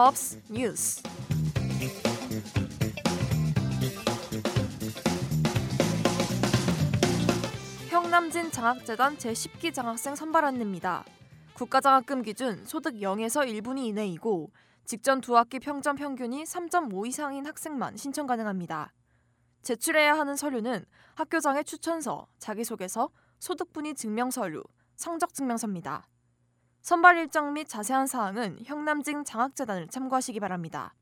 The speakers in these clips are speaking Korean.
헙스 뉴스. 형남진 장학재단 제10기 장학생 선발 안내입니다. 국가장학금 기준 소득 0에서 1분위 이내이고 직전 두 학기 평점 평균이 3.5 이상인 학생만 신청 가능합니다. 제출해야 하는 서류는 학교장의 추천서, 자기소개서, 소득분위 증명서류, 성적증명서입니다. 선발 일정 및 자세한 사항은 형남진 장학재단을 참고하시기 바랍니다.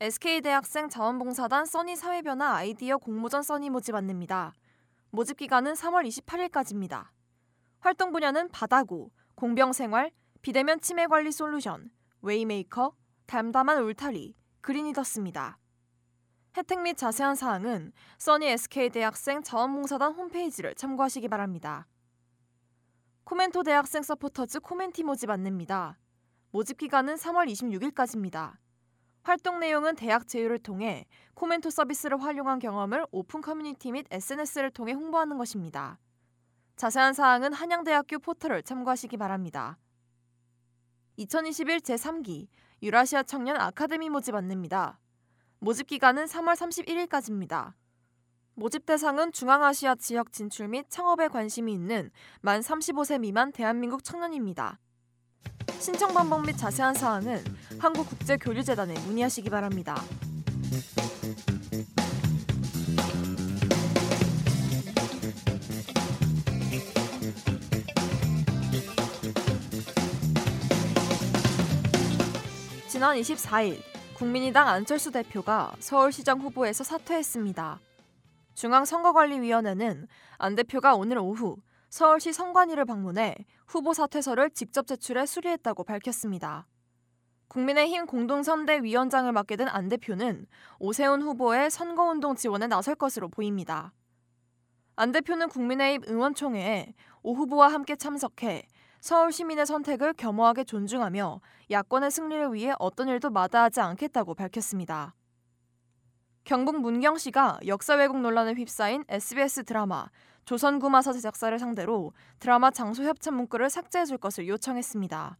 SK대학생 자원봉사단 Sunny 사회변화 아이디어 공모전 Sunny 모집 안내입니다. 모집 기간은 3월 28일까지입니다. 활동 분야는 바다구, 공병생활, 비대면 치매 관리 솔루션, Way Maker, 담담한 울타리, 그린이더스입니다. 혜택 및 자세한 사항은 Sunny SK 대학생 자원봉사단 홈페이지를 참고하시기 바랍니다. 코멘토 대학생 서포터즈 코멘티 모집 안내입니다. 모집 기간은 3월 26일까지입니다. 활동 내용은 대학 제휴를 통해 코멘토 서비스를 활용한 경험을 오픈 커뮤니티 및 SNS를 통해 홍보하는 것입니다. 자세한 사항은 한양대학교 포털을 참고하시기 바랍니다. 2021 제3기 유라시아 청년 아카데미 모집 안내입니다. 모집 기간은 3월 31일까지입니다. 모집 대상은 중앙아시아 지역 진출 및 창업에 관심이 있는 만 35세 미만 대한민국 청년입니다. 신청 방법 및 자세한 사항은 한국국제교류재단에 문의하시기 바랍니다. 지난 24일 국민의당 안철수 대표가 서울시장 후보에서 사퇴했습니다. 중앙선거관리위원회는 안 대표가 오늘 오후 서울시 선관위를 방문해 후보 사퇴서를 직접 제출해 수리했다고 밝혔습니다. 국민의힘 공동선대위원장을 맡게 된 안 대표는 오세훈 후보의 선거운동 지원에 나설 것으로 보입니다. 안 대표는 국민의힘 의원총회에 오 후보와 함께 참석해 서울 시민의 선택을 겸허하게 존중하며 야권의 승리를 위해 어떤 일도 마다하지 않겠다고 밝혔습니다. 경북 문경시가 역사 왜곡 논란에 휩싸인 SBS 드라마 조선구마사 제작사를 상대로 드라마 장소 협찬 문구를 삭제해 줄 것을 요청했습니다.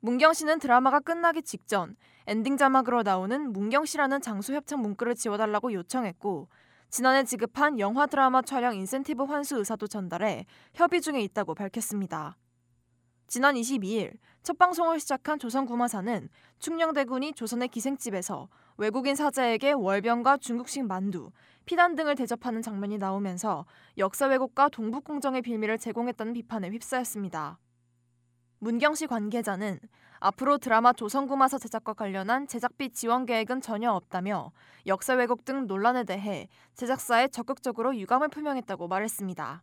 문경시는 드라마가 끝나기 직전 엔딩 자막으로 나오는 문경시라는 장소 협찬 문구를 지워달라고 요청했고 지난해 지급한 영화 드라마 촬영 인센티브 환수 의사도 전달해 협의 중에 있다고 밝혔습니다. 지난 22일 첫 방송을 시작한 조선구마사는 충녕대군이 조선의 기생집에서 외국인 사자에게 월병과 중국식 만두, 피단 등을 대접하는 장면이 나오면서 역사 왜곡과 동북공정의 빌미를 제공했다는 비판에 휩싸였습니다. 문경시 관계자는 앞으로 드라마 조선구마사 제작과 관련한 제작비 지원 계획은 전혀 없다며 역사 왜곡 등 논란에 대해 제작사에 적극적으로 유감을 표명했다고 말했습니다.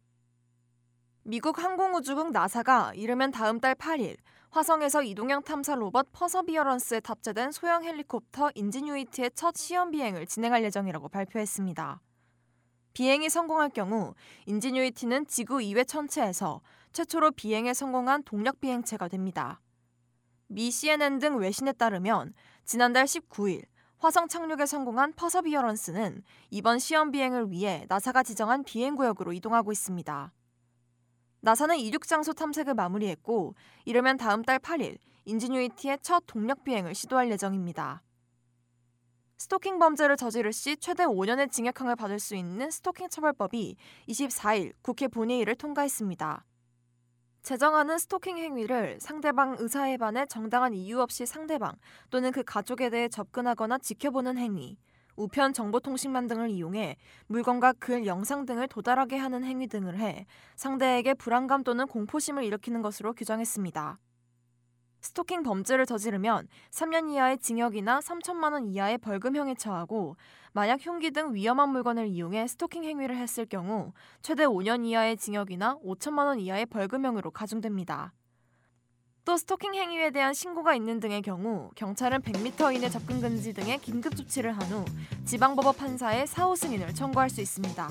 미국 항공우주국 나사가 이르면 다음 달 8일 화성에서 이동형 탐사 로봇 퍼서비어런스에 탑재된 소형 헬리콥터 인지뉴이트의 첫 시험 비행을 진행할 예정이라고 발표했습니다. 비행이 성공할 경우 인지뉴이티는 지구 이외 천체에서 최초로 비행에 성공한 동력 비행체가 됩니다. 미 CNN 등 외신에 따르면 지난달 19일 화성 착륙에 성공한 퍼서비어런스는 이번 시험 비행을 위해 나사가 지정한 비행 구역으로 이동하고 있습니다. 나사는 이륙 장소 탐색을 마무리했고 이르면 다음 달 8일 인지뉴이티의 첫 동력 비행을 시도할 예정입니다. 스토킹 범죄를 저지를 시 최대 5년의 징역형을 받을 수 있는 스토킹 처벌법이 24일 국회 본회의를 통과했습니다. 제정안은 스토킹 행위를 상대방 의사에 반해 정당한 이유 없이 상대방 또는 그 가족에 대해 접근하거나 지켜보는 행위, 우편 정보통신망 등을 이용해 물건과 글, 영상 등을 도달하게 하는 행위 등을 해 상대에게 불안감 또는 공포심을 일으키는 것으로 규정했습니다. 스토킹 범죄를 저지르면 3년 이하의 징역이나 3천만 원 이하의 벌금형에 처하고 만약 흉기 등 위험한 물건을 이용해 스토킹 행위를 했을 경우 최대 5년 이하의 징역이나 5천만 원 이하의 벌금형으로 가중됩니다. 또 스토킹 행위에 대한 신고가 있는 등의 경우 경찰은 100m 이내 접근 금지 등의 긴급 조치를 한 후 지방법원 판사의 사후 승인을 청구할 수 있습니다.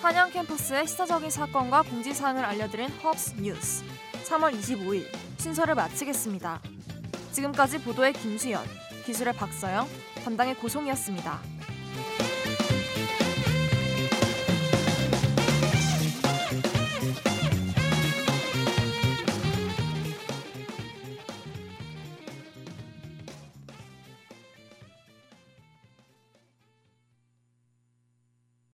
한양 캠퍼스의 시사적인 사건과 공지사항을 알려드린 헙스 뉴스 3월 25일 순서를 마치겠습니다. 지금까지 보도의 김수연, 기술의 박서영, 담당의 고송이었습니다.